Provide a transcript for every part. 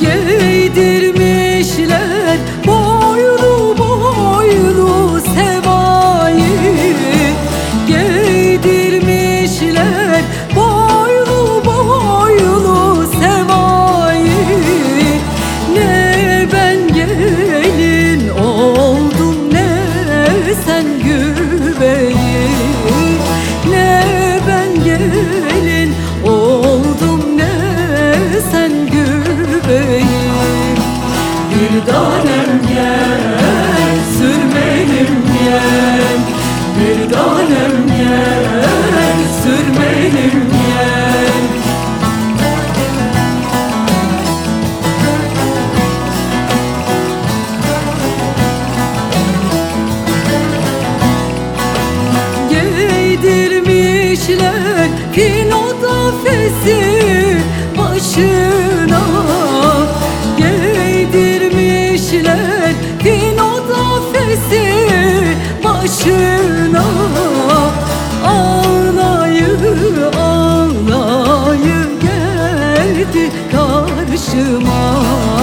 gel. Tanem gel karşıma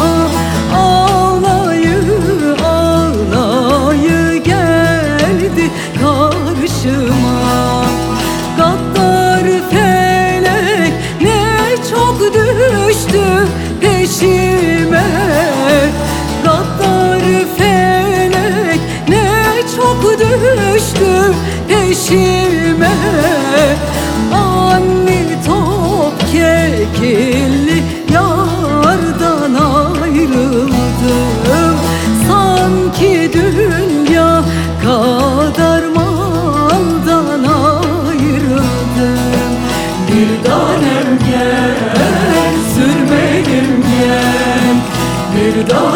go.